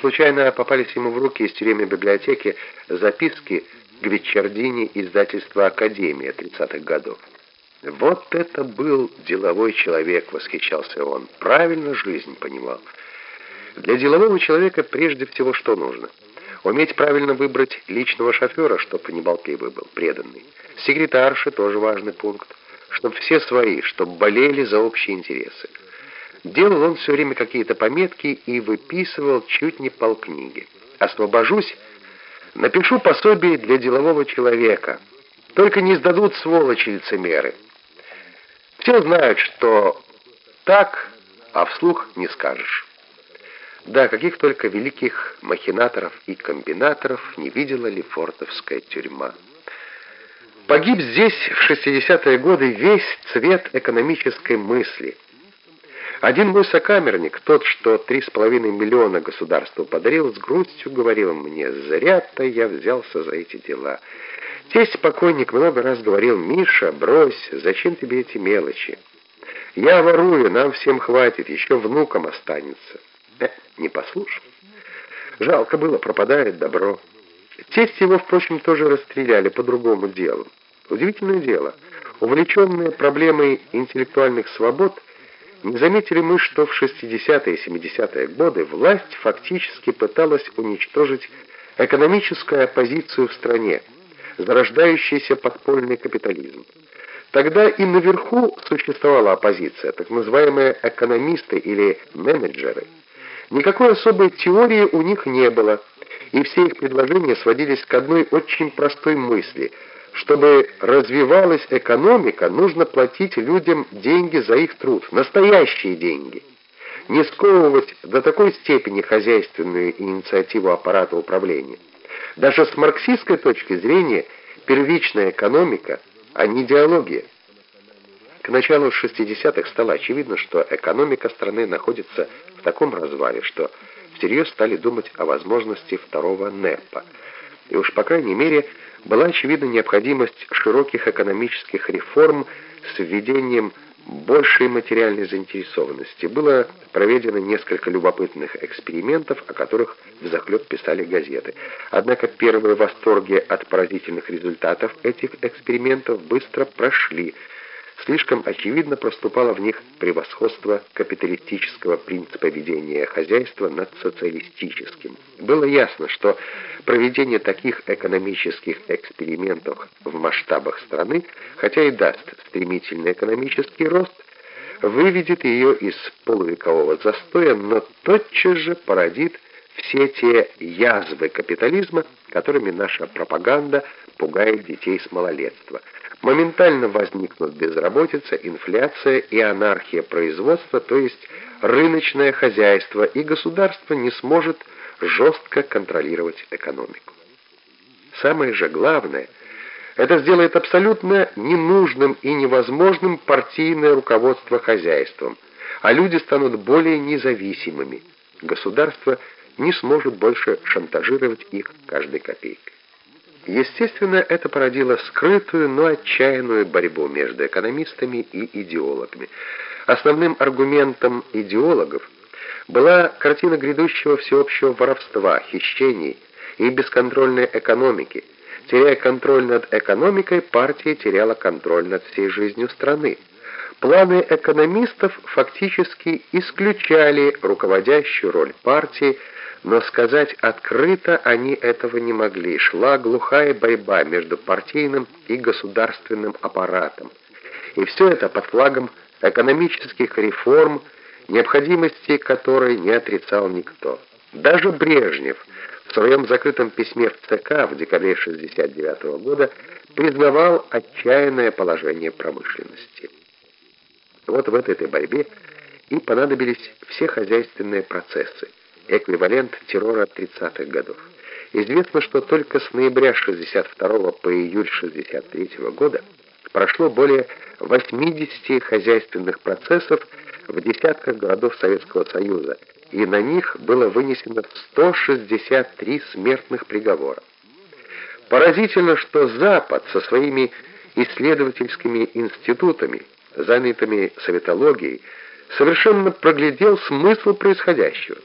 случайно попались ему в руки из тюремной библиотеки записки Гвичардини издательства «Академия» 30-х годов. «Вот это был деловой человек», — восхищался он. «Правильно жизнь понимал». Для делового человека прежде всего что нужно? Уметь правильно выбрать личного шофера, чтобы не болтливый был, преданный. Секретарши тоже важный пункт. Чтоб все свои, чтоб болели за общие интересы. Делал он все время какие-то пометки и выписывал чуть не полкниги. «Освобожусь, напишу пособие для делового человека. Только не сдадут сволочи-лицемеры. Все знают, что так, а вслух не скажешь». Да, каких только великих махинаторов и комбинаторов не видела Лефортовская тюрьма. Погиб здесь в 60-е годы весь цвет экономической мысли – один мой сокамерник, тот, что три с половиной миллиона государству подарил, с грустью говорил мне, зря-то я взялся за эти дела. Тесть покойник много раз говорил, Миша, брось, зачем тебе эти мелочи? Я ворую, нам всем хватит, еще внукам останется. Э, не послушал. Жалко было, пропадает добро. Тесть его, впрочем, тоже расстреляли по другому делу. Удивительное дело. Увлеченные проблемой интеллектуальных свобод – не заметили мы, что в 60-е и 70-е годы власть фактически пыталась уничтожить экономическую оппозицию в стране, зарождающийся подпольный капитализм. Тогда и наверху существовала оппозиция, так называемые экономисты или менеджеры. Никакой особой теории у них не было, и все их предложения сводились к одной очень простой мысли – чтобы развивалась экономика, нужно платить людям деньги за их труд, настоящие деньги. Не сковывать до такой степени хозяйственную инициативу аппарата управления. Даже с марксистской точки зрения первичная экономика, а не идеология. К началу 60-х стало очевидно, что экономика страны находится в таком развале, что всерьез стали думать о возможности второго НЭПа. И уж по крайней мере была очевидна необходимость широких экономических реформ с введением большей материальной заинтересованности. Было проведено несколько любопытных экспериментов, о которых взахлеб писали газеты. Однако первые восторги от поразительных результатов этих экспериментов быстро прошли – Слишком очевидно проступало в них превосходство капиталистического принципа ведения хозяйства над социалистическим. Было ясно, что проведение таких экономических экспериментов в масштабах страны, хотя и даст стремительный экономический рост, выведет ее из полувекового застоя, но тотчас же породит все те язвы капитализма, которыми наша пропаганда пугает детей с малолетства – моментально возникнут безработица, инфляция и анархия производства, то есть рыночное хозяйство, и государство не сможет жестко контролировать экономику. Самое же главное, это сделает абсолютно ненужным и невозможным партийное руководство хозяйством, а люди станут более независимыми. Государство не сможет больше шантажировать их каждой копейкой. Естественно, это породило скрытую, но отчаянную борьбу между экономистами и идеологами. Основным аргументом идеологов была картина грядущего всеобщего воровства, хищений и бесконтрольной экономики. Теряя контроль над экономикой, партия теряла контроль над всей жизнью страны. Планы экономистов фактически исключали руководящую роль партии, но сказать открыто они этого не могли. Шла глухая борьба между партийным и государственным аппаратом. И все это под флагом экономических реформ, необходимости которой не отрицал никто. Даже Брежнев в своем закрытом письме в ЦК в декабре 1969 года признавал отчаянное положение промышленности. Вот в этой борьбе и понадобились все хозяйственные процессы эквивалент террора 30-х годов. Известно, что только с ноября 62 по июль 63 года прошло более 80 хозяйственных процессов в десятках городов Советского Союза, и на них было вынесено 163 смертных приговора. Поразительно, что Запад со своими исследовательскими институтами, занятыми советологией, совершенно проглядел смысл происходящего.